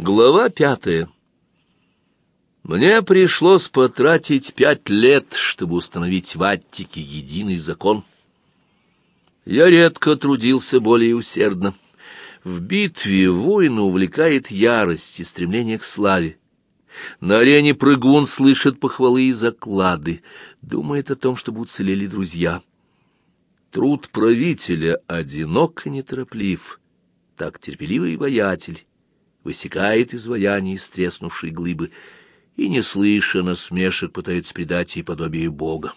Глава пятая. Мне пришлось потратить пять лет, чтобы установить в Аттике единый закон. Я редко трудился более усердно. В битве воина увлекает ярость и стремление к славе. На арене прыгун слышит похвалы и заклады, думает о том, чтобы уцелели друзья. Труд правителя одинок и нетороплив, так терпеливый воятель высекает изваяние из треснувшей глыбы и, не слыша насмешек, пытается придать ей подобие Бога.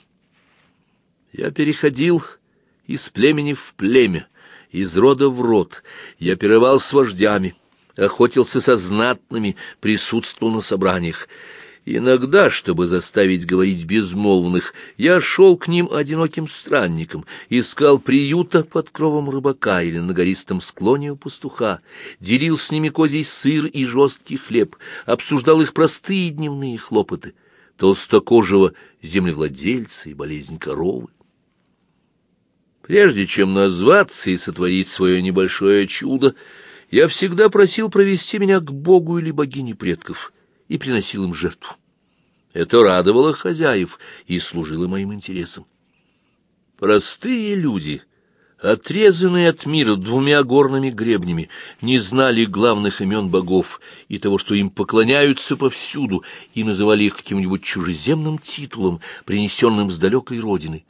Я переходил из племени в племя, из рода в род, я пировал с вождями, охотился со знатными, присутствовал на собраниях. Иногда, чтобы заставить говорить безмолвных, я шел к ним одиноким странником, искал приюта под кровом рыбака или на гористом склоне у пастуха, делил с ними козий сыр и жесткий хлеб, обсуждал их простые дневные хлопоты, толстокожего землевладельца и болезнь коровы. Прежде чем назваться и сотворить свое небольшое чудо, я всегда просил провести меня к Богу или богине предков — и приносил им жертву. Это радовало хозяев и служило моим интересам. Простые люди, отрезанные от мира двумя горными гребнями, не знали главных имен богов и того, что им поклоняются повсюду, и называли их каким-нибудь чужеземным титулом, принесенным с далекой родины.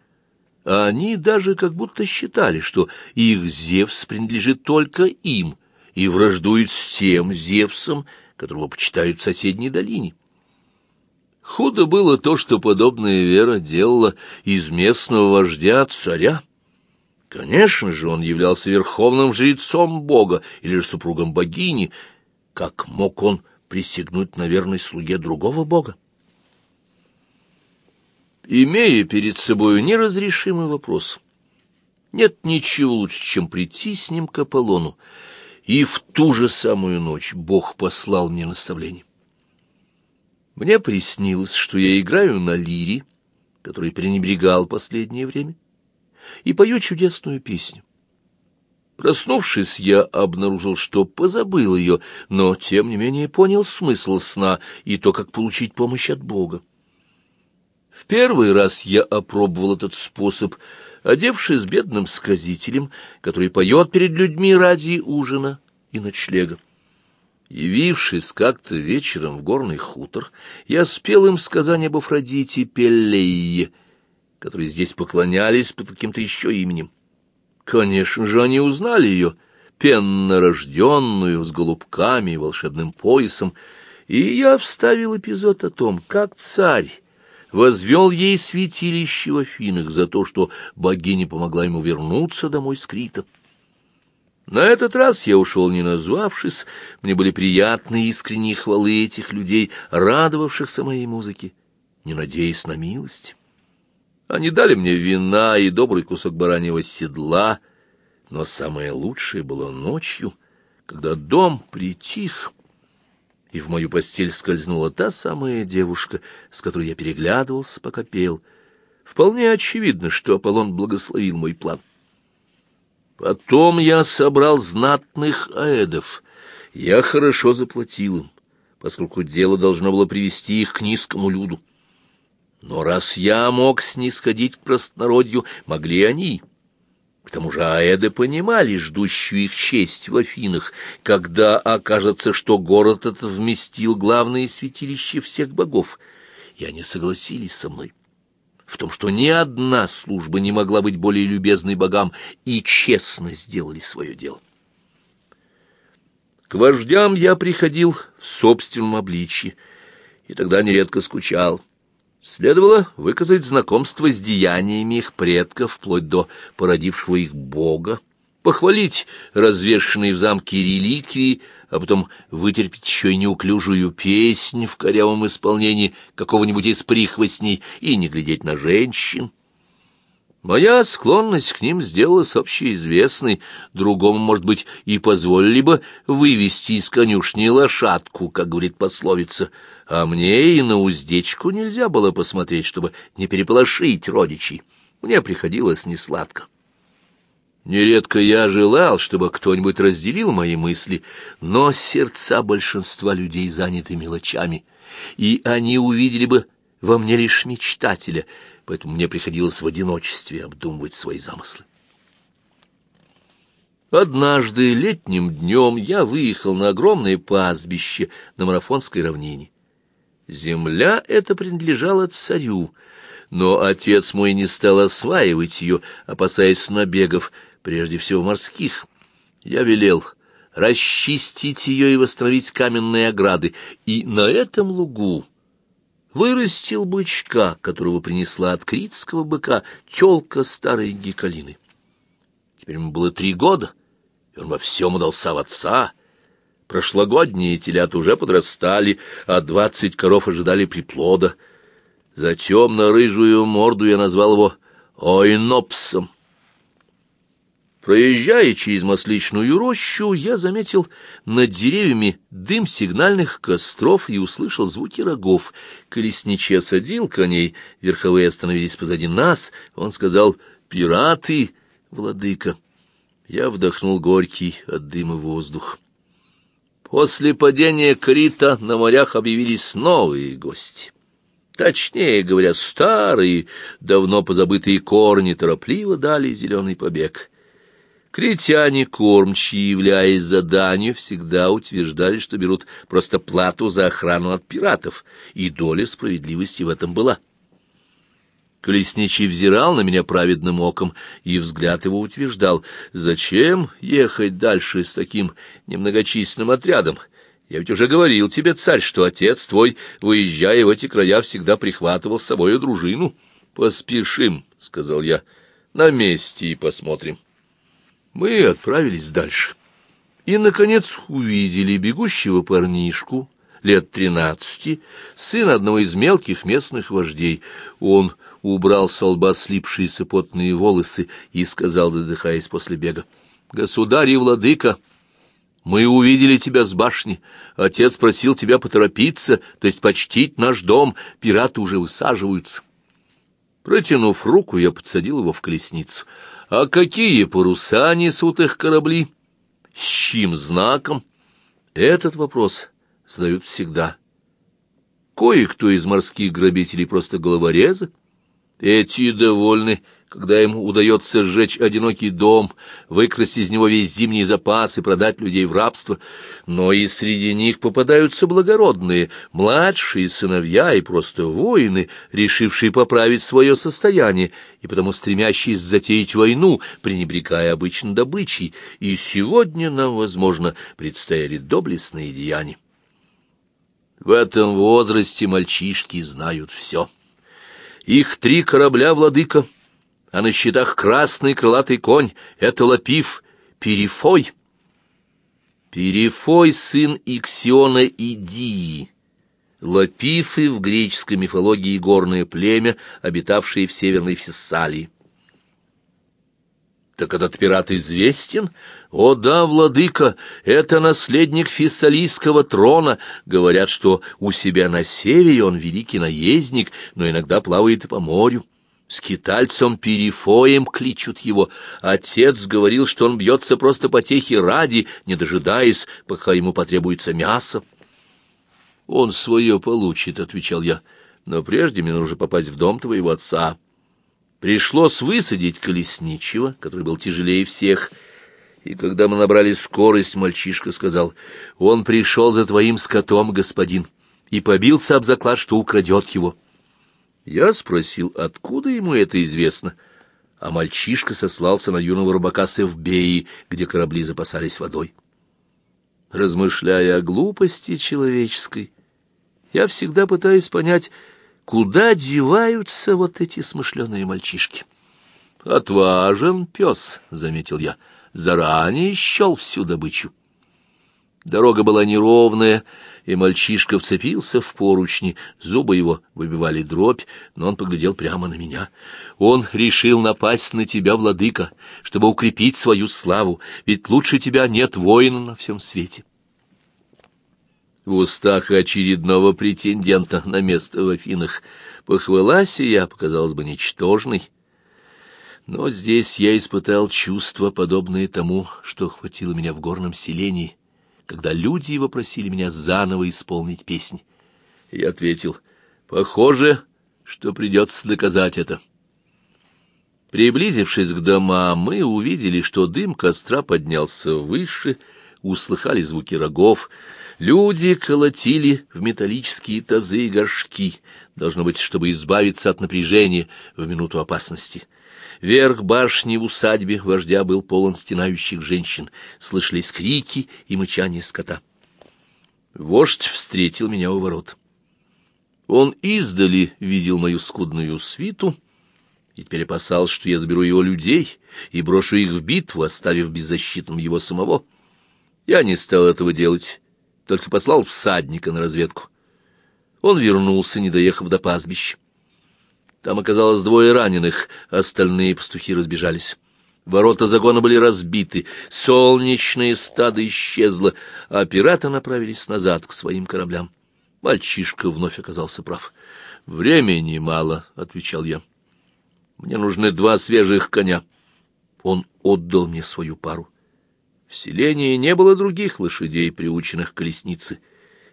А они даже как будто считали, что их Зевс принадлежит только им и враждует с тем Зевсом, которого почитают в соседней долине. Худо было то, что подобная вера делала из местного вождя царя. Конечно же, он являлся верховным жрецом бога или же супругом богини. Как мог он присягнуть на верность слуге другого бога? Имея перед собой неразрешимый вопрос, нет ничего лучше, чем прийти с ним к Аполлону, и в ту же самую ночь Бог послал мне наставление. Мне приснилось, что я играю на лире, который пренебрегал последнее время, и пою чудесную песню. Проснувшись, я обнаружил, что позабыл ее, но, тем не менее, понял смысл сна и то, как получить помощь от Бога. В первый раз я опробовал этот способ — одевшись бедным сказителем, который поет перед людьми ради ужина и ночлега. Явившись как-то вечером в горный хутор, я спел им сказание об Афродите Пеллее, которые здесь поклонялись под каким-то еще именем. Конечно же, они узнали ее, пеннорожденную, с голубками и волшебным поясом, и я вставил эпизод о том, как царь возвел ей святилище в Афинах за то, что богиня помогла ему вернуться домой с Крита. На этот раз я ушел не назвавшись, мне были приятны искренние хвалы этих людей, радовавшихся моей музыке, не надеясь на милость. Они дали мне вина и добрый кусок бараньего седла, но самое лучшее было ночью, когда дом притих, и в мою постель скользнула та самая девушка, с которой я переглядывался, пока пел. Вполне очевидно, что Аполлон благословил мой план. Потом я собрал знатных аэдов. Я хорошо заплатил им, поскольку дело должно было привести их к низкому люду. Но раз я мог снисходить к простонародью, могли они. К тому же аэды понимали ждущую их честь в Афинах, когда окажется, что город этот вместил главные святилища всех богов, и они согласились со мной в том, что ни одна служба не могла быть более любезной богам, и честно сделали свое дело. К вождям я приходил в собственном обличье, и тогда нередко скучал. Следовало выказать знакомство с деяниями их предков, вплоть до породившего их бога, похвалить развешенные в замке реликвии, а потом вытерпеть еще и неуклюжую песнь в корявом исполнении какого-нибудь из прихвостней и не глядеть на женщин. Моя склонность к ним сделалась общеизвестной, другому, может быть, и позволили бы вывести из конюшни лошадку, как говорит пословица, а мне и на уздечку нельзя было посмотреть, чтобы не переполошить родичей. Мне приходилось несладко. Нередко я желал, чтобы кто-нибудь разделил мои мысли, но сердца большинства людей заняты мелочами, и они увидели бы во мне лишь мечтателя, поэтому мне приходилось в одиночестве обдумывать свои замыслы. Однажды летним днем я выехал на огромное пастбище на Марафонской равнине. Земля эта принадлежала царю, но отец мой не стал осваивать ее, опасаясь набегов, прежде всего морских. Я велел расчистить ее и восстановить каменные ограды, и на этом лугу вырастил бычка, которого принесла от критского быка тёлка старой гекалины. Теперь ему было три года, и он во всем удался в отца. Прошлогодние телят уже подрастали, а двадцать коров ожидали приплода. За темно-рыжую морду я назвал его Ойнопсом. Проезжая через масличную рощу, я заметил над деревьями дым сигнальных костров и услышал звуки рогов. Колесничий осадил коней, верховые остановились позади нас. Он сказал «Пираты, владыка». Я вдохнул горький от дыма воздух. После падения Крита на морях объявились новые гости. Точнее говоря, старые, давно позабытые корни торопливо дали зеленый побег. Критяне кормчие, являясь заданию, всегда утверждали, что берут просто плату за охрану от пиратов, и доля справедливости в этом была. Колесничий взирал на меня праведным оком, и взгляд его утверждал, зачем ехать дальше с таким немногочисленным отрядом? Я ведь уже говорил тебе, царь, что отец твой, выезжая в эти края, всегда прихватывал с собой дружину. — Поспешим, — сказал я, — на месте и посмотрим. Мы отправились дальше. И, наконец, увидели бегущего парнишку, лет тринадцати, сына одного из мелких местных вождей. Он убрал с лба слипшиеся потные волосы и сказал, додыхаясь после бега, «Государь и владыка, мы увидели тебя с башни. Отец просил тебя поторопиться, то есть почтить наш дом. Пираты уже высаживаются». Протянув руку, я подсадил его в колесницу. А какие паруса несут их корабли? С чьим знаком? Этот вопрос задают всегда. Кое-кто из морских грабителей просто головорезы. Эти довольны когда ему удается сжечь одинокий дом, выкрасть из него весь зимний запас и продать людей в рабство, но и среди них попадаются благородные, младшие сыновья и просто воины, решившие поправить свое состояние и потому стремящиеся затеять войну, пренебрегая обычно добычей, и сегодня нам, возможно, предстояли доблестные деяния. В этом возрасте мальчишки знают все. Их три корабля, владыка — а на щитах красный крылатый конь — это Лапиф, Перифой. Перифой — сын Иксиона и Дии. Лапифы в греческой мифологии горное племя, обитавшее в северной Фессалии. Так этот пират известен? О да, владыка, это наследник фессалийского трона. Говорят, что у себя на севере он великий наездник, но иногда плавает и по морю. Скитальцем Перифоем кличут его. Отец говорил, что он бьется просто потехи ради, не дожидаясь, пока ему потребуется мясо. «Он свое получит», — отвечал я, — «но прежде мне нужно попасть в дом твоего отца». Пришлось высадить колесничего, который был тяжелее всех, и когда мы набрали скорость, мальчишка сказал, «Он пришел за твоим скотом, господин, и побился об заклад, что украдет его». Я спросил, откуда ему это известно, а мальчишка сослался на юного рыбака Севбеи, где корабли запасались водой. Размышляя о глупости человеческой, я всегда пытаюсь понять, куда деваются вот эти смышленые мальчишки. «Отважен пес», — заметил я, — «заранее щел всю добычу». Дорога была неровная, и мальчишка вцепился в поручни, зубы его выбивали дробь, но он поглядел прямо на меня. Он решил напасть на тебя, владыка, чтобы укрепить свою славу, ведь лучше тебя нет воина на всем свете. В устах очередного претендента на место в Афинах похвала сия показалась бы ничтожной, Но здесь я испытал чувство, подобное тому, что охватило меня в горном селении, когда люди его просили меня заново исполнить песнь. Я ответил, похоже, что придется доказать это. Приблизившись к домам, мы увидели, что дым костра поднялся выше, услыхали звуки рогов. Люди колотили в металлические тазы и горшки, должно быть, чтобы избавиться от напряжения в минуту опасности. Верх башни в усадьбе вождя был полон стенающих женщин, слышались крики и мычание скота. Вождь встретил меня у ворот. Он издали видел мою скудную свиту, и теперь опасался, что я заберу его людей и брошу их в битву, оставив беззащитным его самого. Я не стал этого делать, только послал всадника на разведку. Он вернулся, не доехав до пастбища. Там оказалось двое раненых, остальные пастухи разбежались. Ворота загона были разбиты, солнечное стадо исчезло, а пираты направились назад к своим кораблям. Мальчишка вновь оказался прав. «Времени мало», — отвечал я. Мне нужны два свежих коня. Он отдал мне свою пару. В селении не было других лошадей, приученных к колеснице.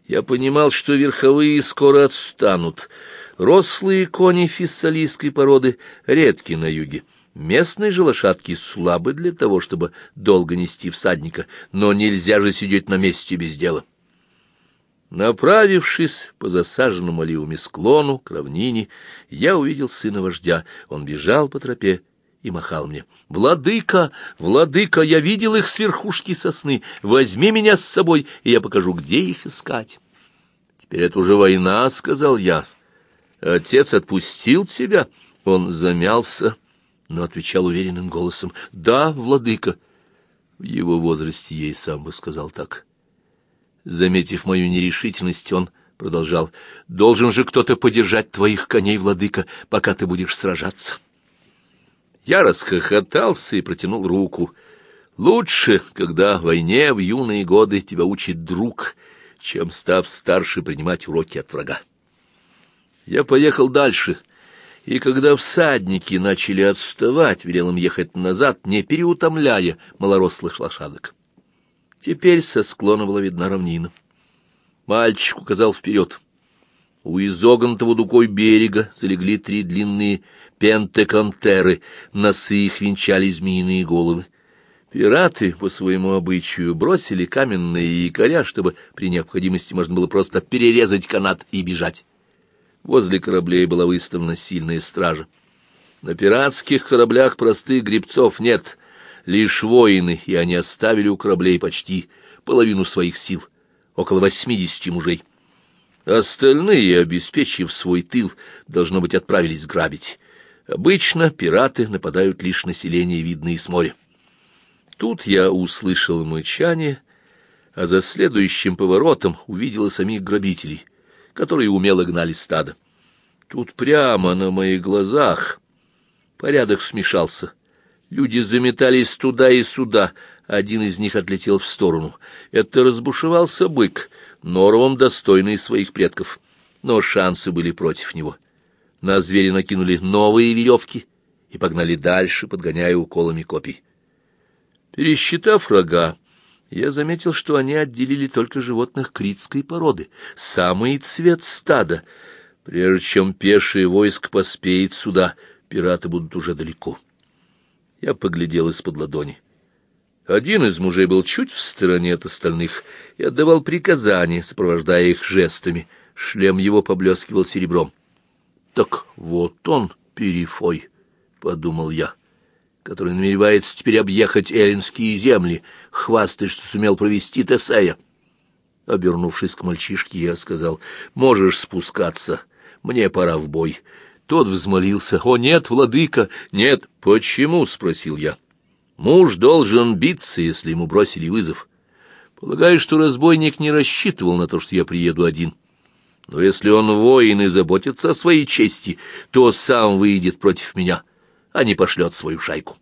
Я понимал, что верховые скоро отстанут. Рослые кони фессалийской породы редки на юге. Местные же лошадки слабы для того, чтобы долго нести всадника, но нельзя же сидеть на месте без дела. Направившись по засаженному оливами склону к равнине, я увидел сына вождя. Он бежал по тропе и махал мне. «Владыка, владыка, я видел их с верхушки сосны. Возьми меня с собой, и я покажу, где их искать». «Теперь это уже война», — сказал я. «Отец отпустил тебя?» Он замялся, но отвечал уверенным голосом. «Да, владыка». В его возрасте и сам бы сказал так. Заметив мою нерешительность, он продолжал, — «должен же кто-то подержать твоих коней, владыка, пока ты будешь сражаться». Я расхохотался и протянул руку. «Лучше, когда в войне в юные годы тебя учит друг, чем, став старше, принимать уроки от врага». Я поехал дальше, и когда всадники начали отставать, велел им ехать назад, не переутомляя малорослых лошадок. Теперь со склона была видна равнина. Мальчик указал вперед. У изогнутого дукой берега залегли три длинные пентеконтеры, носы их венчали змеиные головы. Пираты, по своему обычаю, бросили каменные якоря, чтобы при необходимости можно было просто перерезать канат и бежать. Возле кораблей была выставлена сильная стража. На пиратских кораблях простых гребцов нет — лишь воины, и они оставили у кораблей почти половину своих сил, около восьмидесяти мужей. Остальные, обеспечив свой тыл, должно быть, отправились грабить. Обычно пираты нападают лишь население, видное с моря. Тут я услышал мычание, а за следующим поворотом увидел самих грабителей, которые умело гнали стадо. Тут прямо на моих глазах порядок смешался. Люди заметались туда и сюда, один из них отлетел в сторону. Это разбушевался бык, норовом достойный своих предков, но шансы были против него. На зверя накинули новые веревки и погнали дальше, подгоняя уколами копий. Пересчитав рога, я заметил, что они отделили только животных критской породы, самый цвет стада. Прежде чем пешее войск поспеет сюда, пираты будут уже далеко. Я поглядел из-под ладони. Один из мужей был чуть в стороне от остальных и отдавал приказания, сопровождая их жестами. Шлем его поблескивал серебром. «Так вот он, Перифой», — подумал я, который намеревается теперь объехать эллинские земли, хвастаясь, что сумел провести Тесея. Обернувшись к мальчишке, я сказал, «Можешь спускаться, мне пора в бой». Тот взмолился. «О, нет, владыка, нет!» «Почему?» — спросил я. «Муж должен биться, если ему бросили вызов. Полагаю, что разбойник не рассчитывал на то, что я приеду один. Но если он воин и заботится о своей чести, то сам выйдет против меня, а не пошлет свою шайку.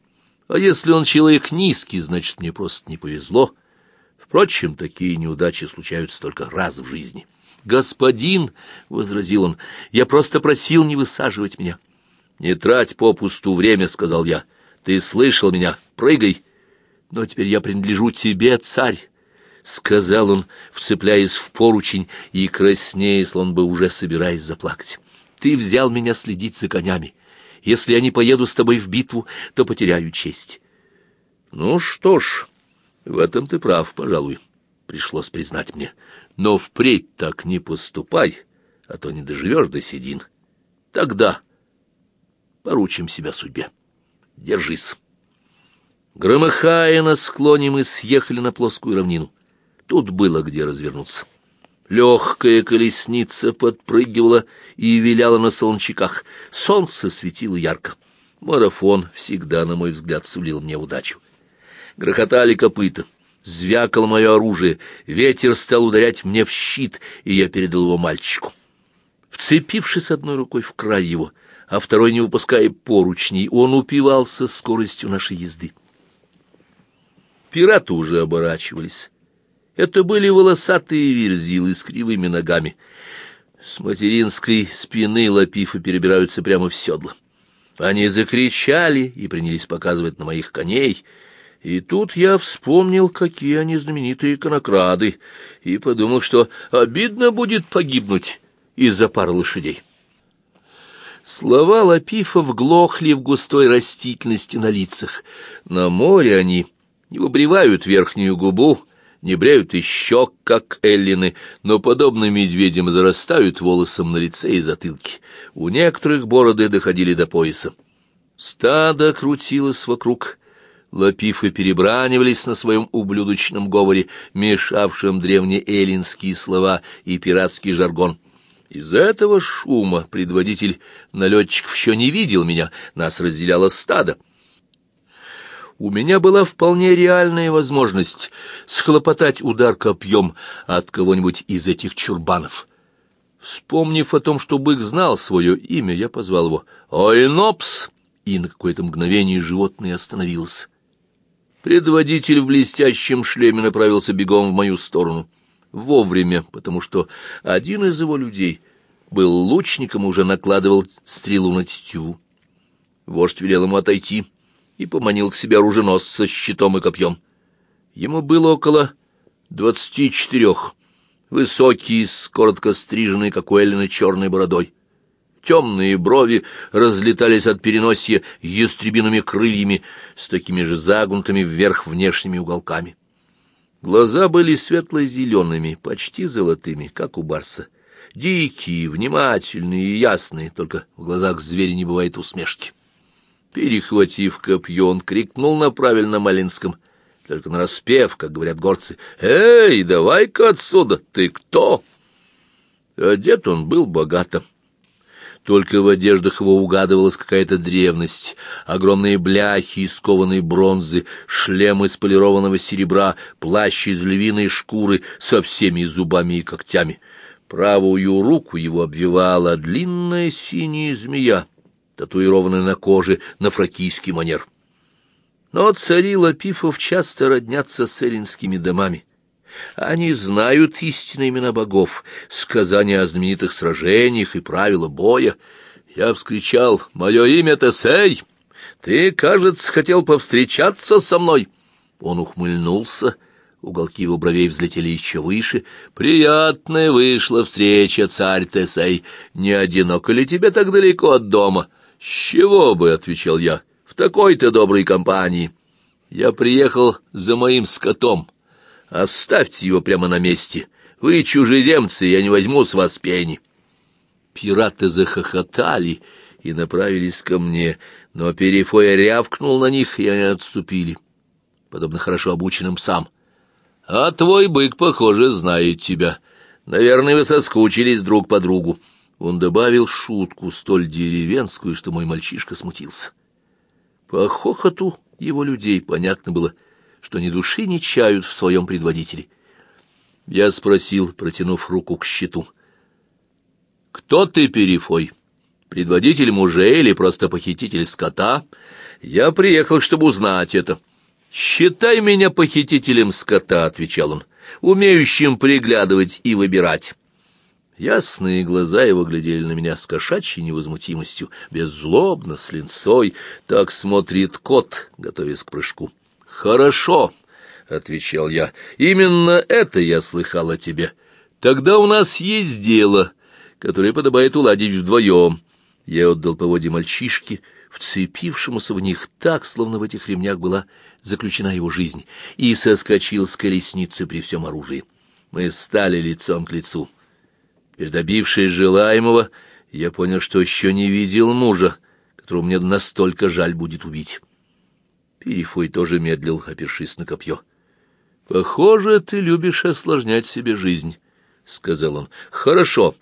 А если он человек низкий, значит, мне просто не повезло. Впрочем, такие неудачи случаются только раз в жизни». «Господин!» — возразил он. «Я просто просил не высаживать меня». «Не трать попусту время», — сказал я. Ты слышал меня? Прыгай! Но теперь я принадлежу тебе, царь!» — сказал он, вцепляясь в поручень и краснея, словно бы уже собираясь заплакать. «Ты взял меня следить за конями. Если я не поеду с тобой в битву, то потеряю честь». «Ну что ж, в этом ты прав, пожалуй», — пришлось признать мне. «Но впредь так не поступай, а то не доживешь до седин. Тогда поручим себя судьбе. Держись». Громыхая на склоне, мы съехали на плоскую равнину. Тут было где развернуться. Легкая колесница подпрыгивала и виляла на солончаках. Солнце светило ярко. Марафон всегда, на мой взгляд, сулил мне удачу. Грохотали копыта. Звякало мое оружие, ветер стал ударять мне в щит, и я передал его мальчику. Вцепившись одной рукой в край его, а второй не выпуская поручней, он упивался скоростью нашей езды. Пираты уже оборачивались. Это были волосатые верзилы с кривыми ногами. С материнской спины лапифы перебираются прямо в седло. Они закричали и принялись показывать на моих коней. И тут я вспомнил, какие они знаменитые конокрады, и подумал, что обидно будет погибнуть из-за пары лошадей. Слова лапифов глохли в густой растительности на лицах. На море они не выбривают верхнюю губу, не бреют и щек, как эллины, но, подобно медведям, зарастают волосом на лице и затылке. У некоторых бороды доходили до пояса. Стадо крутилось вокруг. Лапифы перебранивались на своем ублюдочном говоре, мешавшем древние эллинские слова и пиратский жаргон. Из-за этого шума предводитель налетчиков еще не видел меня, нас разделяло стадо у меня была вполне реальная возможность схлопотать удар копьем от кого-нибудь из этих чурбанов. Вспомнив о том, что бык знал свое имя, я позвал его «Ойнопс!» и на какое-то мгновение животное остановилось. Предводитель в блестящем шлеме направился бегом в мою сторону. Вовремя, потому что один из его людей был лучником и уже накладывал стрелу на тетиву. Вождь велел ему отойти — и поманил к себе оруженосца с щитом и копьем. Ему было около двадцати четырех, высокий, с коротко стриженной, как у Эллины, черной бородой. Темные брови разлетались от переносия ястребиными крыльями с такими же загнутыми вверх внешними уголками. Глаза были светло-зелеными, почти золотыми, как у барса. Дикие, внимательные и ясные, только в глазах зверя не бывает усмешки. Перехватив копье, он крикнул на правильном малинском, только на распев, как говорят горцы. «Эй, давай-ка отсюда! Ты кто?» Одет он был богато. Только в одеждах его угадывалась какая-то древность. Огромные бляхи из кованой бронзы, шлем из полированного серебра, плащ из львиной шкуры со всеми зубами и когтями. Правую руку его обвивала длинная синяя змея татуированная на коже на фракийский манер. Но цари Лапифов часто роднятся с эллинскими домами. Они знают истинные имена богов, сказания о знаменитых сражениях и правила боя. Я вскричал «Мое имя Тесей! Ты, кажется, хотел повстречаться со мной!» Он ухмыльнулся, уголки его бровей взлетели еще выше. «Приятная вышла встреча, царь Тесей! Не одиноко ли тебе так далеко от дома?» «С чего бы?» — отвечал я. «В такой-то доброй компании. Я приехал за моим скотом. Оставьте его прямо на месте. Вы чужеземцы, я не возьму с вас пени». Пираты захохотали и направились ко мне, но Перифоя рявкнул на них, и они отступили, подобно хорошо обученным псам. «А твой бык, похоже, знает тебя. Наверное, вы соскучились друг по другу». Он добавил шутку столь деревенскую, что мой мальчишка смутился. По хохоту его людей понятно было, что ни души не чают в своем предводителе. Я спросил, протянув руку к щиту. «Кто ты, Перифой? Предводитель мужей или просто похититель скота? Я приехал, чтобы узнать это». «Считай меня похитителем скота», — отвечал он, — «умеющим приглядывать и выбирать». Ясные глаза его глядели на меня с кошачьей невозмутимостью, беззлобно, с линцой. Так смотрит кот, готовясь к прыжку. «Хорошо», — отвечал я, — «именно это я слыхал о тебе. Тогда у нас есть дело, которое подобает уладить вдвоем». Я отдал поводья мальчишке, вцепившемуся в них так, словно в этих ремнях была заключена его жизнь, и соскочил с колесницы при всем оружии. Мы стали лицом к лицу. Передобившись желаемого, я понял, что еще не видел мужа, которого мне настолько жаль будет убить. Перифой тоже медлил, опершись на копье. — Похоже, ты любишь осложнять себе жизнь, — сказал он. — Хорошо.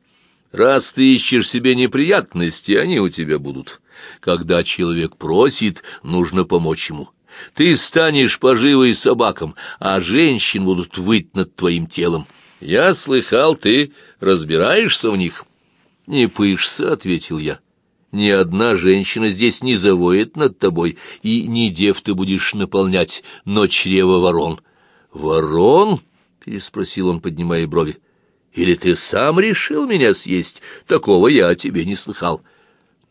Раз ты ищешь себе неприятности, они у тебя будут. Когда человек просит, нужно помочь ему. Ты станешь поживой собакам, а женщин будут выть над твоим телом. Я слыхал, ты разбираешься в них. — Не пышься, — ответил я. — Ни одна женщина здесь не завоет над тобой, и не дев ты будешь наполнять, но чрево ворон. — Ворон? — переспросил он, поднимая брови. — Или ты сам решил меня съесть? Такого я о тебе не слыхал.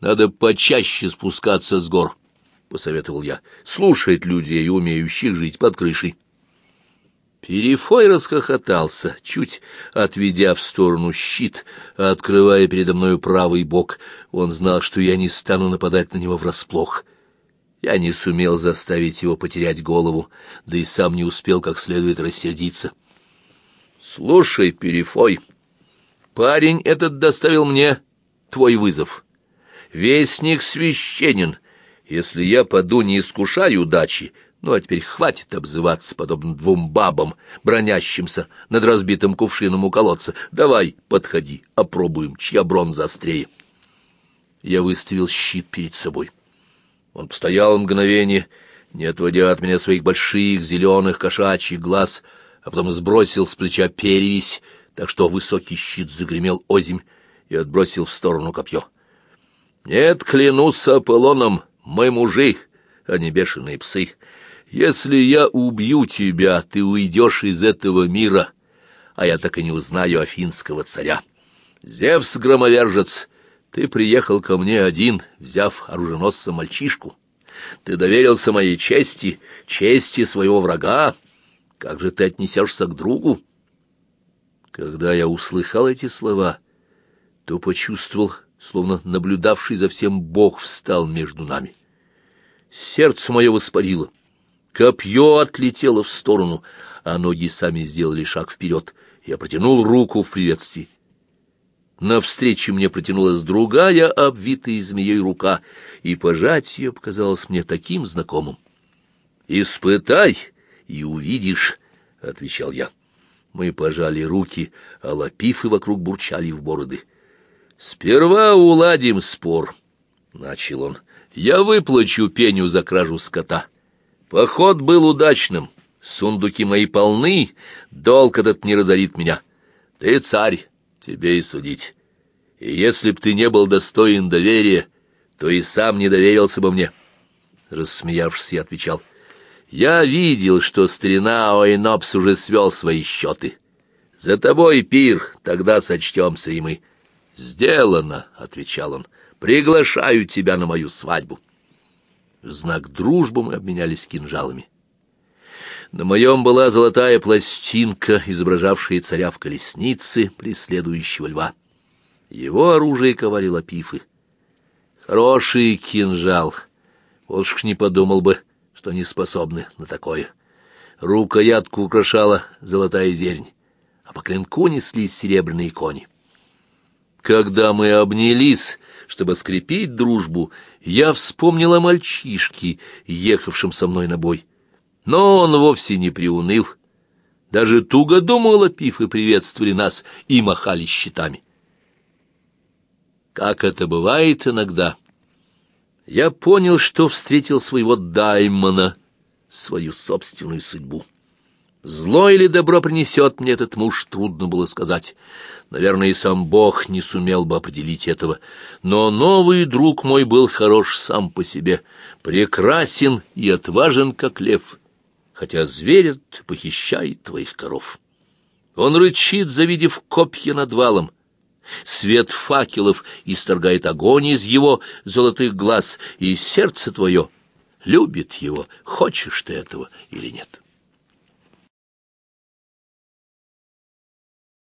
Надо почаще спускаться с гор, — посоветовал я, — слушать людей, умеющих жить под крышей. Перефой расхохотался, чуть отведя в сторону щит, открывая передо мною правый бок. Он знал, что я не стану нападать на него врасплох. Я не сумел заставить его потерять голову, да и сам не успел как следует рассердиться. — Слушай, Перефой, парень этот доставил мне твой вызов. Вестник священен. Если я поду, не искушай удачи, ну, а теперь хватит обзываться, подобно двум бабам, бронящимся над разбитым кувшином у колодца. Давай, подходи, опробуем, чья бронза острее. Я выставил щит перед собой. Он постоял мгновение, не отводя от меня своих больших зеленых кошачьих глаз, а потом сбросил с плеча перевесь, так что высокий щит загремел озимь и отбросил в сторону копье. «Нет, клянусь Аполлоном, мы мужи, а не бешеные псы». Если я убью тебя, ты уйдешь из этого мира, а я так и не узнаю афинского царя. Зевс-громовержец, ты приехал ко мне один, взяв оруженосца мальчишку. Ты доверился моей чести, чести своего врага. Как же ты отнесешься к другу? Когда я услыхал эти слова, то почувствовал, словно наблюдавший за всем Бог встал между нами. Сердце мое воспарило — Копье отлетело в сторону, а ноги сами сделали шаг вперед. Я протянул руку в приветствии. Навстречу мне протянулась другая, обвитая змеей рука, и пожать ее показалось мне таким знакомым. «Испытай и увидишь», — отвечал я. Мы пожали руки, а лапифы вокруг бурчали в бороды. «Сперва уладим спор», — начал он. «Я выплачу пеню за кражу скота». Поход был удачным, сундуки мои полны, долг этот не разорит меня. Ты царь, тебе и судить. И если б ты не был достоин доверия, то и сам не доверился бы мне. Рассмеявшись, я отвечал, я видел, что старина Ойнопс уже свел свои счеты. За тобой пир, тогда сочтемся и мы. «Сделано», — отвечал он, — «приглашаю тебя на мою свадьбу». В знак дружбы мы обменялись кинжалами. На моем была золотая пластинка, изображавшая царя в колеснице, преследующего льва. Его оружие ковали лапифы. Хороший кинжал. Вот не подумал бы, что они способны на такое. Рукоятку украшала золотая зернь, а по клинку неслись серебряные кони. Когда мы обнялись, чтобы скрепить дружбу, я вспомнил о мальчишке, ехавшем со мной на бой. Но он вовсе не приуныл. Даже туго думал пифы приветствовали нас и махали щитами. Как это бывает иногда, я понял, что встретил своего даймона, свою собственную судьбу. Зло или добро принесет мне этот муж, трудно было сказать. Наверное, и сам Бог не сумел бы определить этого. Но новый друг мой был хорош сам по себе, прекрасен и отважен, как лев, хотя зверь этот похищает твоих коров. Он рычит, завидев копья над валом, Свет факелов исторгает огонь из его золотых глаз, и сердце твое любит его, хочешь ты этого или нет.